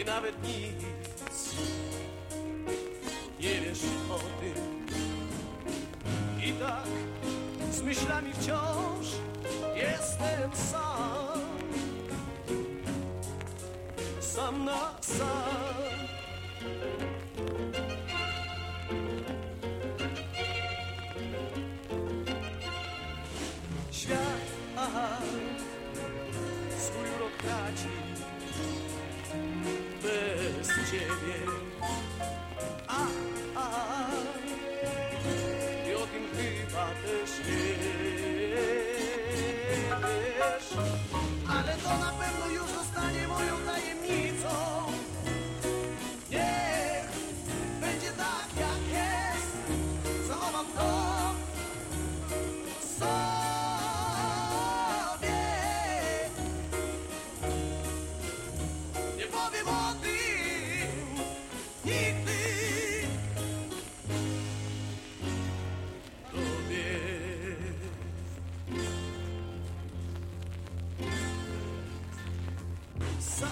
i nawet nic nie wiesz o tym. I tak z myślami wciąż jestem sam, sam na sam. Świat swój urok traci też wiesz. Ale to na pewno już zostanie moją tajemnicą. Niech będzie tak jak jest. Zachowam to sobie. Nie powiem o tym Sam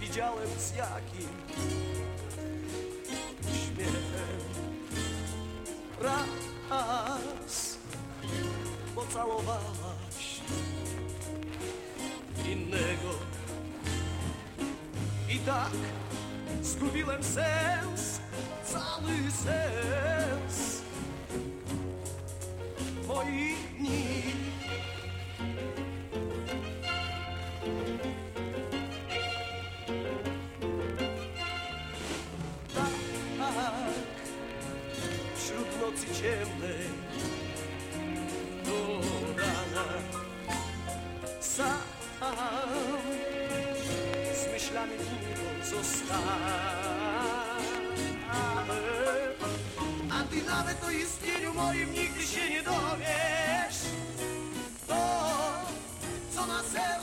widziałem z jakim uśmiechem raz pocałowałaś innego i tak zgubiłem sens, cały sens moich dni. Nocy ciemnej do rana sam z myślami długo zostanę. A ty nawet o istnieniu moim nigdy się nie dowiesz. To, co na sercu